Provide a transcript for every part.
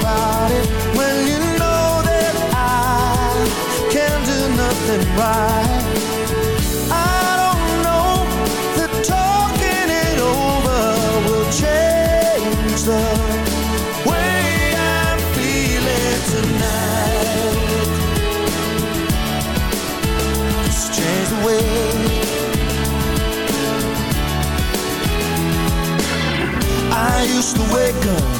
about it when you know that I can do nothing right? I don't know that talking it over will change the way I'm feeling tonight. Way. I used to wake up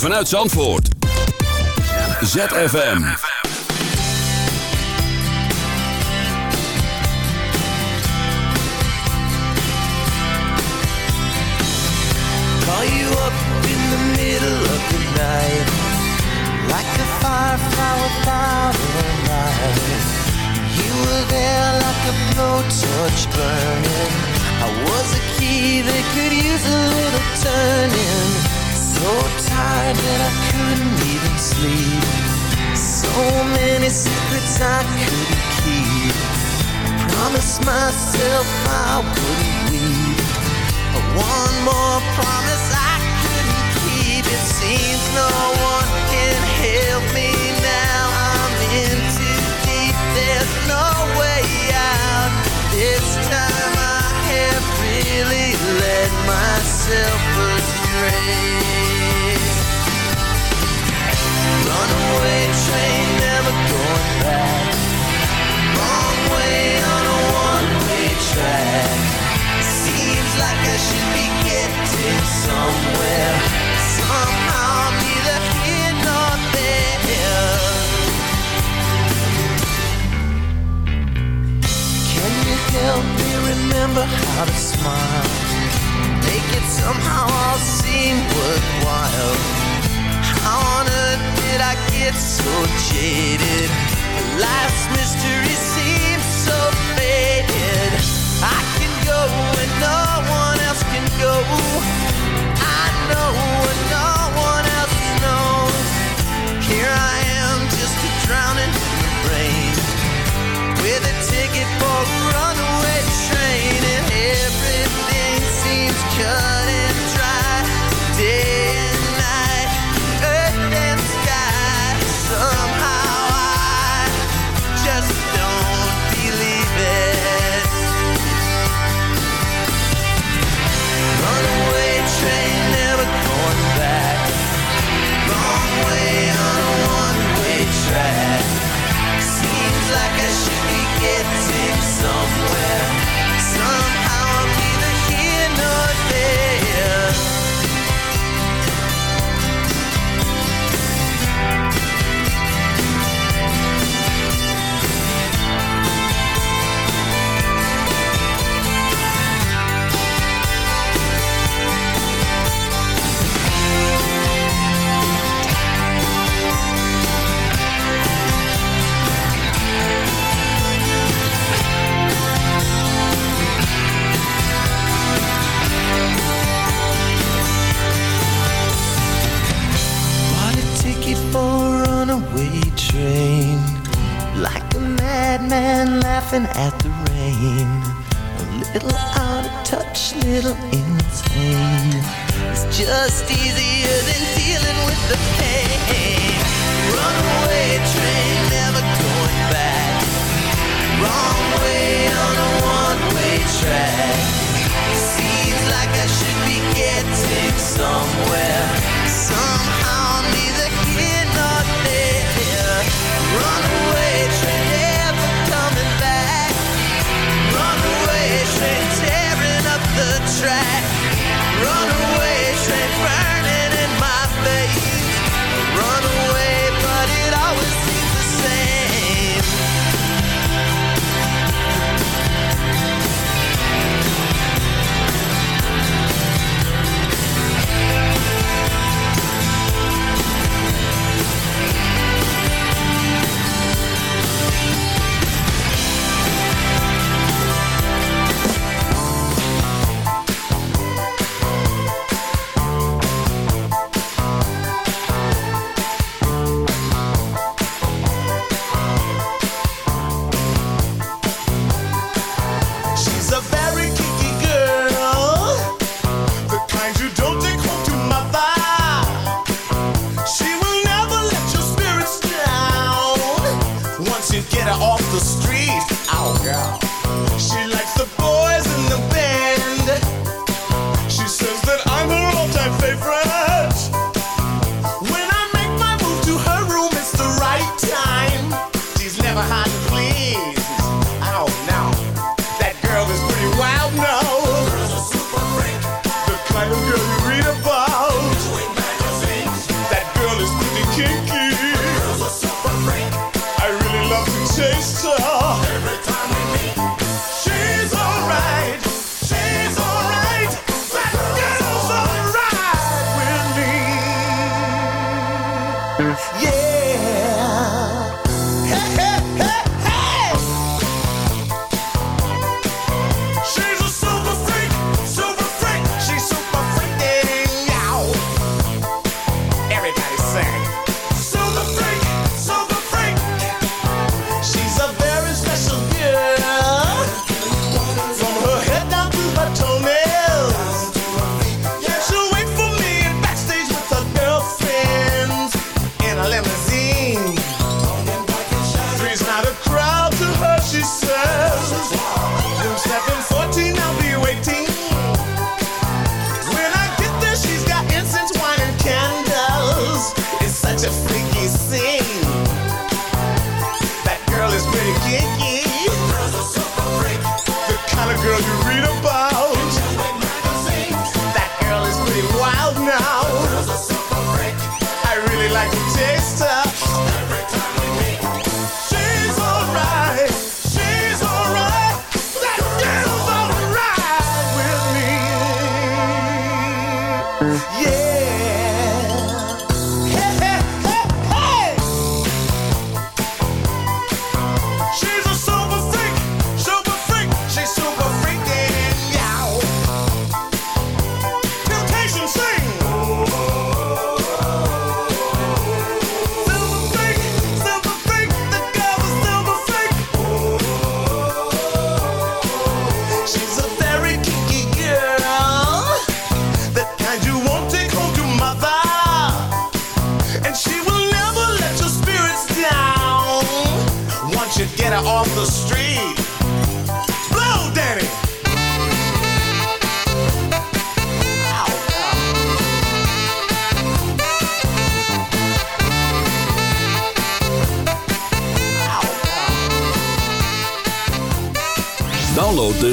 Vanuit Zandvoort. ZFM. Call you up in the middle of the night Like a firefly without a light You were there like a blowtorch burning I was a key that could use a little turning so tired that I couldn't even sleep. So many secrets I couldn't keep. I promised myself I wouldn't weep. But one more promise I couldn't keep. It seems no one can help me now. I'm in too deep, there's no way out. This time I have really let myself astray somehow all seem worthwhile did I get so jaded? Life's mystery seems so faded. I can go where no one else can go. I know what no one else knows. Here I am, just a drowning in the rain, with a ticket for a runaway train, and everything seems cut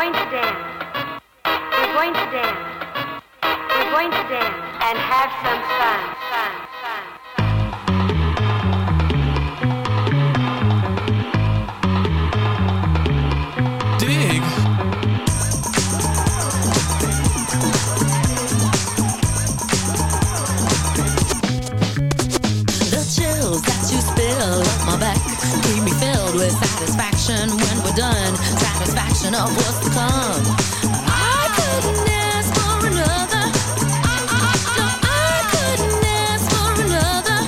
going to dance. We're going to dance. We're going to dance and have some fun. Fun. Dig. The you my back filled with satisfaction when we're done reflection of what's to come. I couldn't ask for another. I, I, I couldn't ask for another.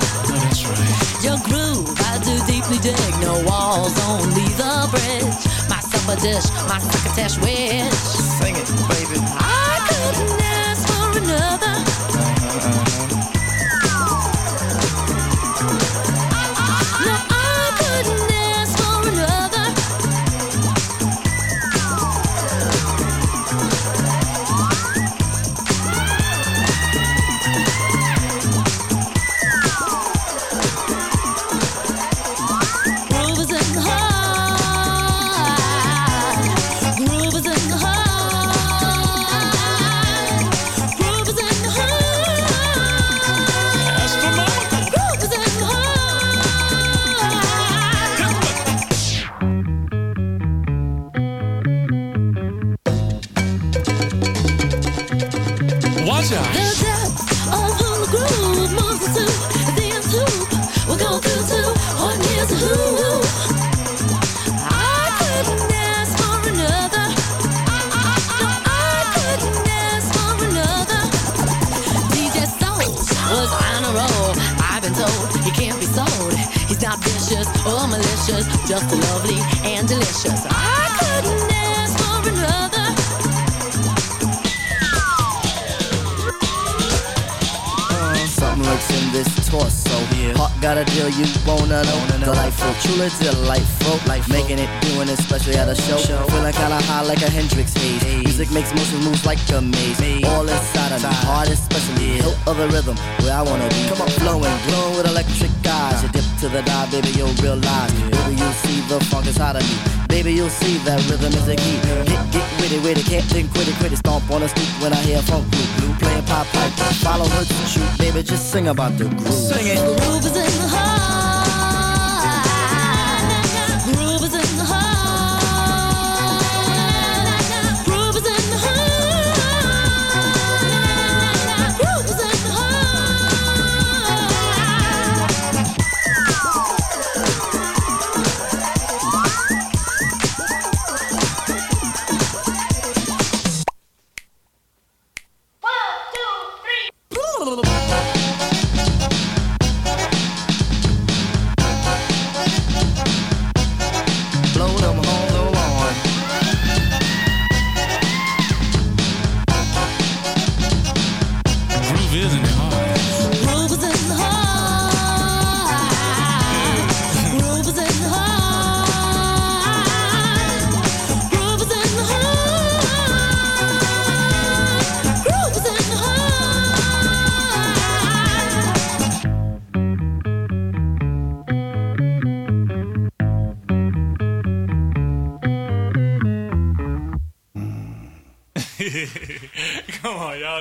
Your groove, I do deeply dig. No walls, only the bridge. My supper dish, my crocketesh wish. Sing it, baby. delicious, just lovely and delicious. Got a deal you wanna know. Delightful, truly delightful. Life making it, doing it, especially at a show. Feeling kinda high like a Hendrix haze. Music makes motion moves like a maze. All inside of me, heart especially. Hilt of the rhythm, where I wanna be. Come on, flowing, glowing with electric eyes. You dip to the dive, baby, you'll realize. Baby, you'll see the funk inside of me. Baby, you'll see that rhythm is a key. Get, get witty, witty, can't think, quit it, quit it. Stomp on the stoop when I hear funk blue, blue playing pop pipe. Follow her to shoot, baby, just sing about the groove. Sing it. The groove is in the heart.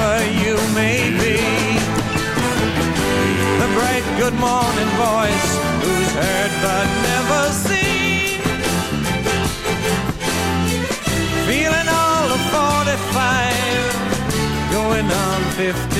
Wherever you may be. The bright good morning voice, who's heard but never seen. Feeling all of 45, going on 15.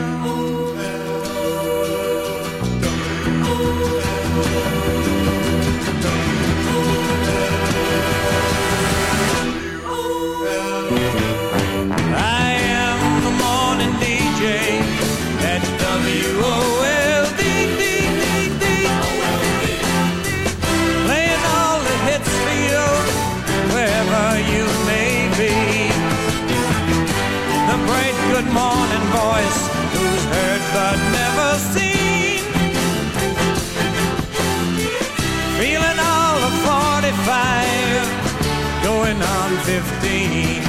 45, going on 15.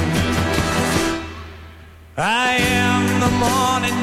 I am the morning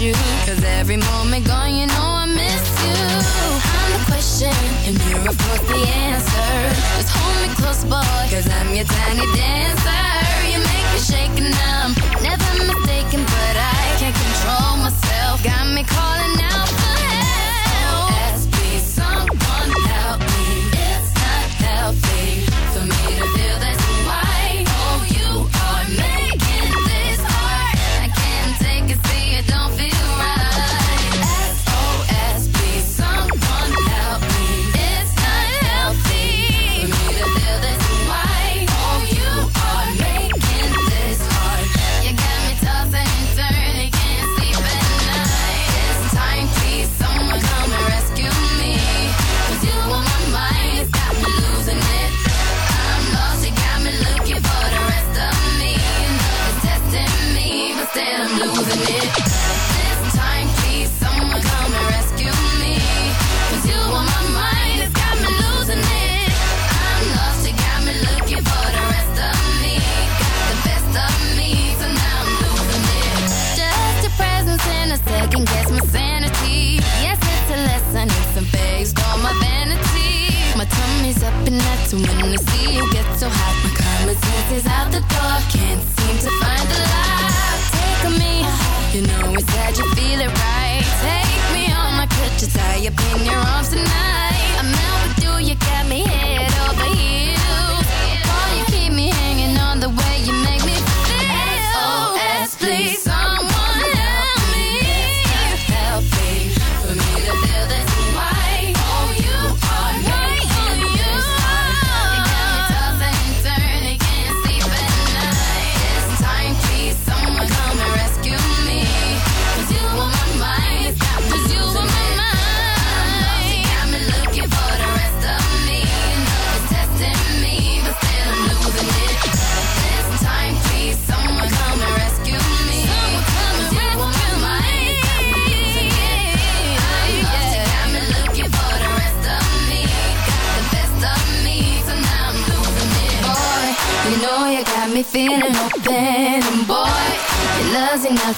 you. Cause every moment gone, you know I miss you. I'm the question, and you're of course the answer. Just hold me close, boy, cause I'm your tiny dancer. You make me shake and I'm never mistaken, but I can't control myself. Got me calling out.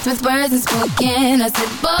with words and spoken, I said, boy.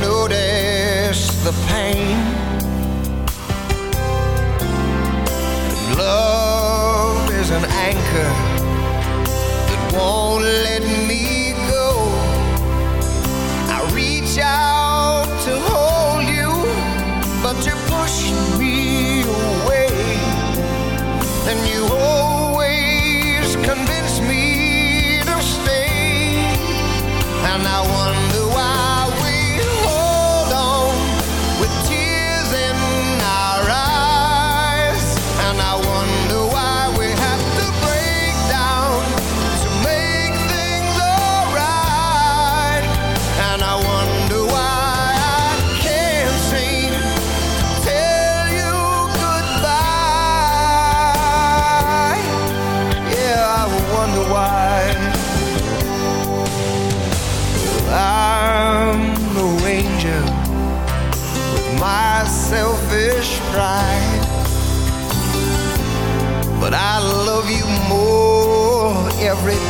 notice the pain. That Love is an anchor that won't let me go. I reach out every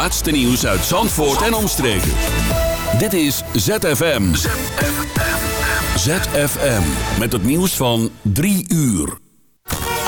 laatste nieuws uit Zandvoort en omstreken. Dit is ZFM. ZFM. Met het nieuws van 3 uur.